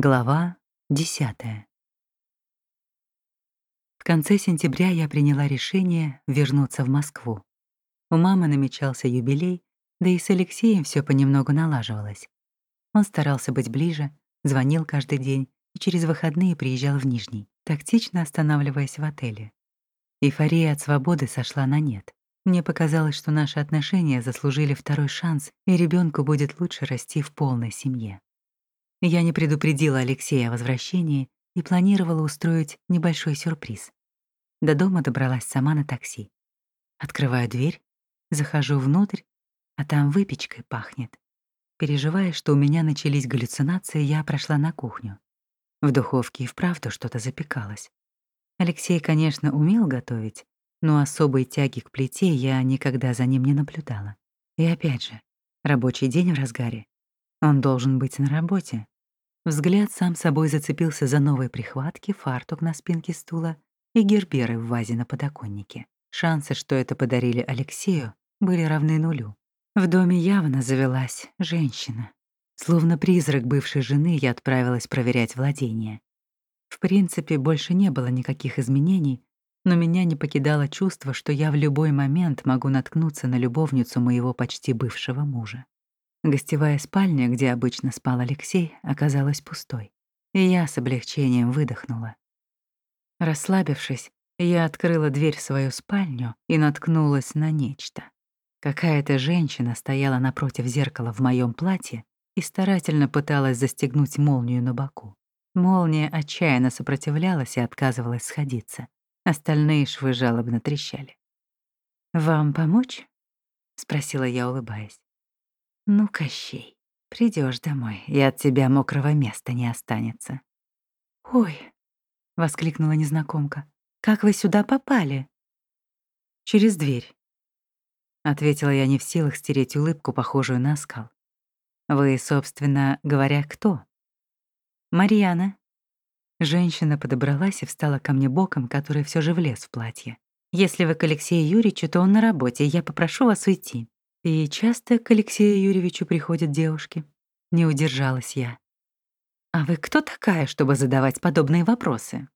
Глава 10. В конце сентября я приняла решение вернуться в Москву. У мамы намечался юбилей, да и с Алексеем все понемногу налаживалось. Он старался быть ближе, звонил каждый день и через выходные приезжал в Нижний, тактично останавливаясь в отеле. Эйфория от свободы сошла на нет. Мне показалось, что наши отношения заслужили второй шанс, и ребенку будет лучше расти в полной семье. Я не предупредила Алексея о возвращении и планировала устроить небольшой сюрприз. До дома добралась сама на такси. Открываю дверь, захожу внутрь, а там выпечкой пахнет. Переживая, что у меня начались галлюцинации, я прошла на кухню. В духовке и вправду что-то запекалось. Алексей, конечно, умел готовить, но особой тяги к плите я никогда за ним не наблюдала. И опять же, рабочий день в разгаре. Он должен быть на работе. Взгляд сам собой зацепился за новые прихватки, фартук на спинке стула и герберы в вазе на подоконнике. Шансы, что это подарили Алексею, были равны нулю. В доме явно завелась женщина. Словно призрак бывшей жены я отправилась проверять владение. В принципе, больше не было никаких изменений, но меня не покидало чувство, что я в любой момент могу наткнуться на любовницу моего почти бывшего мужа. Гостевая спальня, где обычно спал Алексей, оказалась пустой, и я с облегчением выдохнула. Расслабившись, я открыла дверь в свою спальню и наткнулась на нечто. Какая-то женщина стояла напротив зеркала в моем платье и старательно пыталась застегнуть молнию на боку. Молния отчаянно сопротивлялась и отказывалась сходиться. Остальные швы жалобно трещали. «Вам помочь?» — спросила я, улыбаясь. «Ну, Кощей, придешь домой, и от тебя мокрого места не останется». «Ой!» — воскликнула незнакомка. «Как вы сюда попали?» «Через дверь», — ответила я не в силах стереть улыбку, похожую на оскал. «Вы, собственно говоря, кто?» «Марьяна». Женщина подобралась и встала ко мне боком, который все же влез в платье. «Если вы к Алексею Юрьевичу, то он на работе, я попрошу вас уйти». И часто к Алексею Юрьевичу приходят девушки. Не удержалась я. «А вы кто такая, чтобы задавать подобные вопросы?»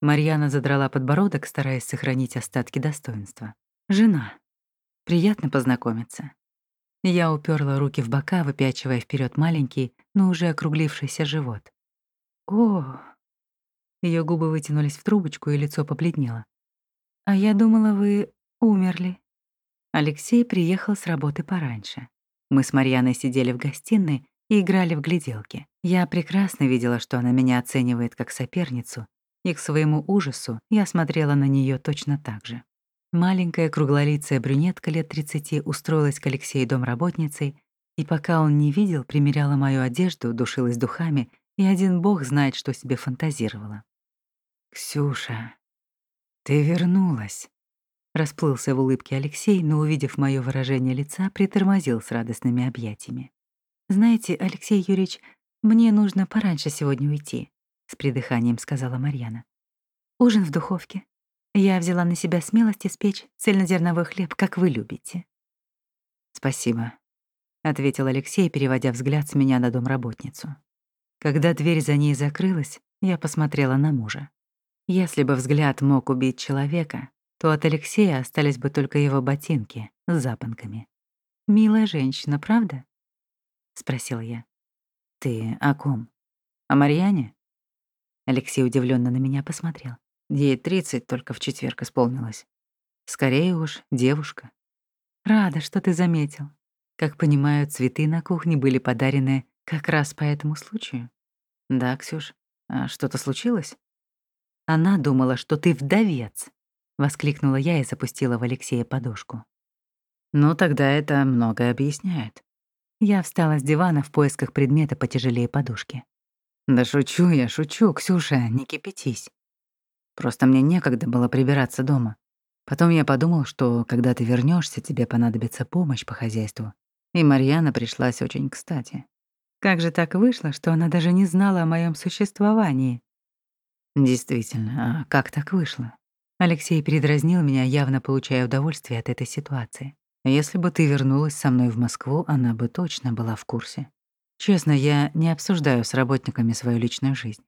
Марьяна задрала подбородок, стараясь сохранить остатки достоинства. «Жена. Приятно познакомиться». Я уперла руки в бока, выпячивая вперед маленький, но уже округлившийся живот. «О!» Ее губы вытянулись в трубочку, и лицо побледнело. «А я думала, вы умерли». Алексей приехал с работы пораньше. Мы с Марьяной сидели в гостиной и играли в гляделки. Я прекрасно видела, что она меня оценивает как соперницу, и к своему ужасу я смотрела на нее точно так же. Маленькая круглолицая брюнетка лет 30 устроилась к Алексею домработницей, и пока он не видел, примеряла мою одежду, душилась духами, и один бог знает, что себе фантазировала. «Ксюша, ты вернулась», Расплылся в улыбке Алексей, но, увидев моё выражение лица, притормозил с радостными объятиями. «Знаете, Алексей Юрьевич, мне нужно пораньше сегодня уйти», — с придыханием сказала Марьяна. «Ужин в духовке. Я взяла на себя смелость испечь цельнозерновой хлеб, как вы любите». «Спасибо», — ответил Алексей, переводя взгляд с меня на домработницу. Когда дверь за ней закрылась, я посмотрела на мужа. Если бы взгляд мог убить человека, то от Алексея остались бы только его ботинки с запонками. «Милая женщина, правда?» — спросил я. «Ты о ком? О Марьяне?» Алексей удивленно на меня посмотрел. Ей тридцать только в четверг исполнилось. Скорее уж, девушка. Рада, что ты заметил. Как понимаю, цветы на кухне были подарены как раз по этому случаю. Да, Ксюш, а что-то случилось? Она думала, что ты вдовец, воскликнула я и запустила в Алексея подушку. Ну, тогда это многое объясняет. Я встала с дивана в поисках предмета потяжелее подушки. Да шучу я, шучу, Ксюша, не кипятись. Просто мне некогда было прибираться дома. Потом я подумал, что когда ты вернешься, тебе понадобится помощь по хозяйству. И Марьяна пришлась очень кстати. Как же так вышло, что она даже не знала о моем существовании? Действительно, а как так вышло? Алексей передразнил меня, явно получая удовольствие от этой ситуации. Если бы ты вернулась со мной в Москву, она бы точно была в курсе. Честно, я не обсуждаю с работниками свою личную жизнь.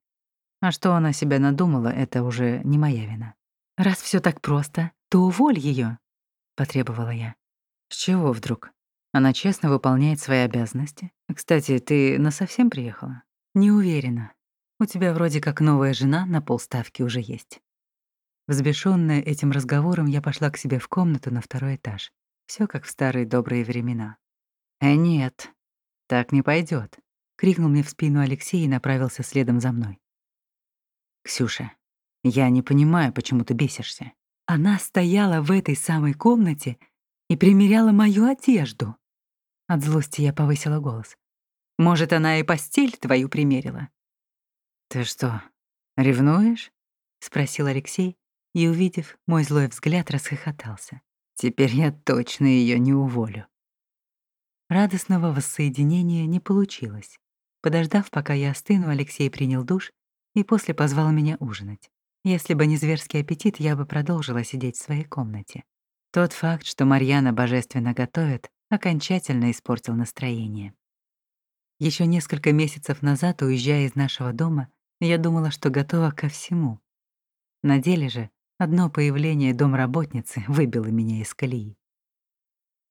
А что она себя надумала, это уже не моя вина. Раз все так просто, то уволь ее, потребовала я. С чего вдруг? Она честно выполняет свои обязанности. Кстати, ты на совсем приехала? Не уверена. У тебя вроде как новая жена на полставки уже есть. Взбешенная этим разговором, я пошла к себе в комнату на второй этаж. Все как в старые добрые времена. «Э, нет, так не пойдет, крикнул мне в спину Алексей и направился следом за мной. «Ксюша, я не понимаю, почему ты бесишься». Она стояла в этой самой комнате и примеряла мою одежду. От злости я повысила голос. «Может, она и постель твою примерила?» «Ты что, ревнуешь?» — спросил Алексей и, увидев мой злой взгляд, расхохотался. «Теперь я точно ее не уволю». Радостного воссоединения не получилось. Подождав, пока я остыну, Алексей принял душ и после позвал меня ужинать. Если бы не зверский аппетит, я бы продолжила сидеть в своей комнате. Тот факт, что Марьяна божественно готовит, окончательно испортил настроение. Еще несколько месяцев назад, уезжая из нашего дома, я думала, что готова ко всему. На деле же одно появление домработницы выбило меня из колеи.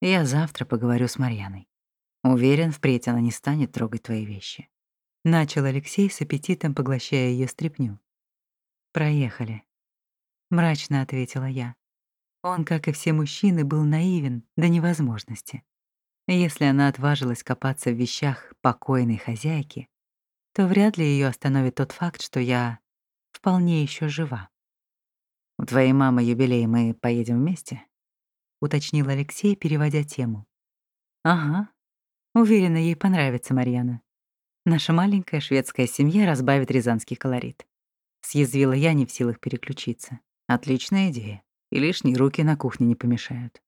Я завтра поговорю с Марьяной. Уверен, впредь она не станет трогать твои вещи. Начал Алексей с аппетитом, поглощая ее стряпню. «Проехали», — мрачно ответила я. Он, как и все мужчины, был наивен до невозможности. Если она отважилась копаться в вещах покойной хозяйки, то вряд ли ее остановит тот факт, что я вполне еще жива. «У твоей мамы юбилей, мы поедем вместе?» — уточнил Алексей, переводя тему. «Ага. Уверена, ей понравится Марьяна. Наша маленькая шведская семья разбавит рязанский колорит. Съязвила я, не в силах переключиться. Отличная идея. И лишние руки на кухне не помешают.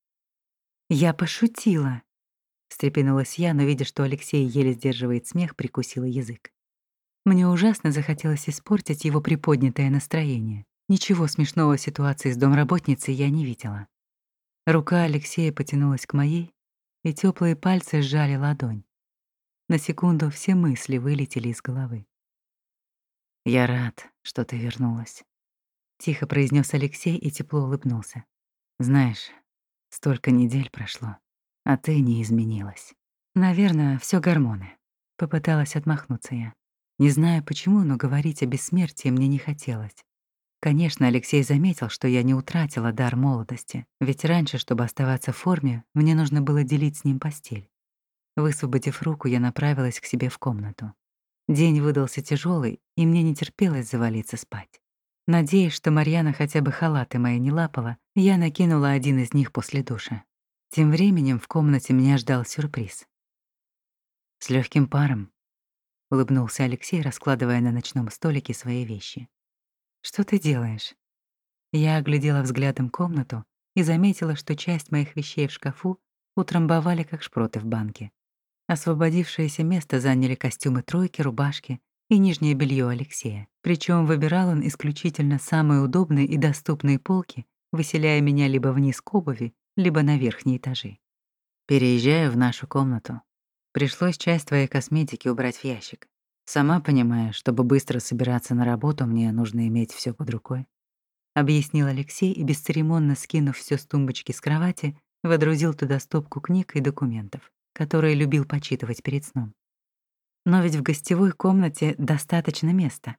Я пошутила. Встрепенулась я, но, видя, что Алексей еле сдерживает смех, прикусила язык. Мне ужасно захотелось испортить его приподнятое настроение. Ничего смешного в ситуации с домработницей я не видела. Рука Алексея потянулась к моей, и теплые пальцы сжали ладонь. На секунду все мысли вылетели из головы. «Я рад, что ты вернулась», — тихо произнес Алексей и тепло улыбнулся. «Знаешь, столько недель прошло, а ты не изменилась. Наверное, все гормоны», — попыталась отмахнуться я. Не знаю почему, но говорить о бессмертии мне не хотелось. Конечно, Алексей заметил, что я не утратила дар молодости, ведь раньше, чтобы оставаться в форме, мне нужно было делить с ним постель. Высвободив руку, я направилась к себе в комнату. День выдался тяжелый, и мне не терпелось завалиться спать. Надеясь, что Марьяна хотя бы халаты мои не лапала, я накинула один из них после душа. Тем временем в комнате меня ждал сюрприз. «С легким паром», — улыбнулся Алексей, раскладывая на ночном столике свои вещи. «Что ты делаешь?» Я оглядела взглядом комнату и заметила, что часть моих вещей в шкафу утрамбовали, как шпроты в банке. Освободившееся место заняли костюмы тройки, рубашки и нижнее белье Алексея. Причем выбирал он исключительно самые удобные и доступные полки, выселяя меня либо вниз к обуви, либо на верхние этажи. Переезжаю в нашу комнату. Пришлось часть твоей косметики убрать в ящик. Сама понимая, чтобы быстро собираться на работу, мне нужно иметь все под рукой. Объяснил Алексей и, бесцеремонно скинув все с тумбочки с кровати, водрузил туда стопку книг и документов которые любил почитывать перед сном. Но ведь в гостевой комнате достаточно места.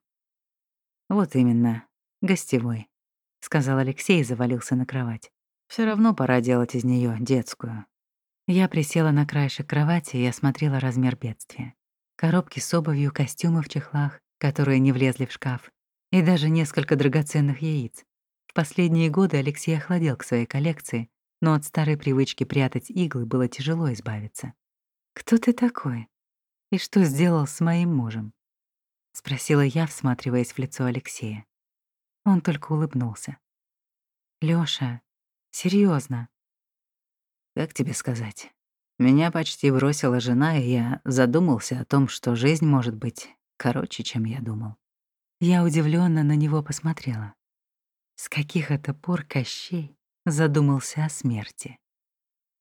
Вот именно, гостевой, сказал Алексей и завалился на кровать. Все равно пора делать из нее детскую. Я присела на краешек кровати и осмотрела размер бедствия. Коробки с обувью, костюмы в чехлах, которые не влезли в шкаф, и даже несколько драгоценных яиц. В последние годы Алексей охладел к своей коллекции, но от старой привычки прятать иглы было тяжело избавиться. «Кто ты такой? И что сделал с моим мужем?» — спросила я, всматриваясь в лицо Алексея. Он только улыбнулся. «Лёша, серьезно. «Как тебе сказать? Меня почти бросила жена, и я задумался о том, что жизнь может быть короче, чем я думал». Я удивленно на него посмотрела. С каких это пор Кощей задумался о смерти.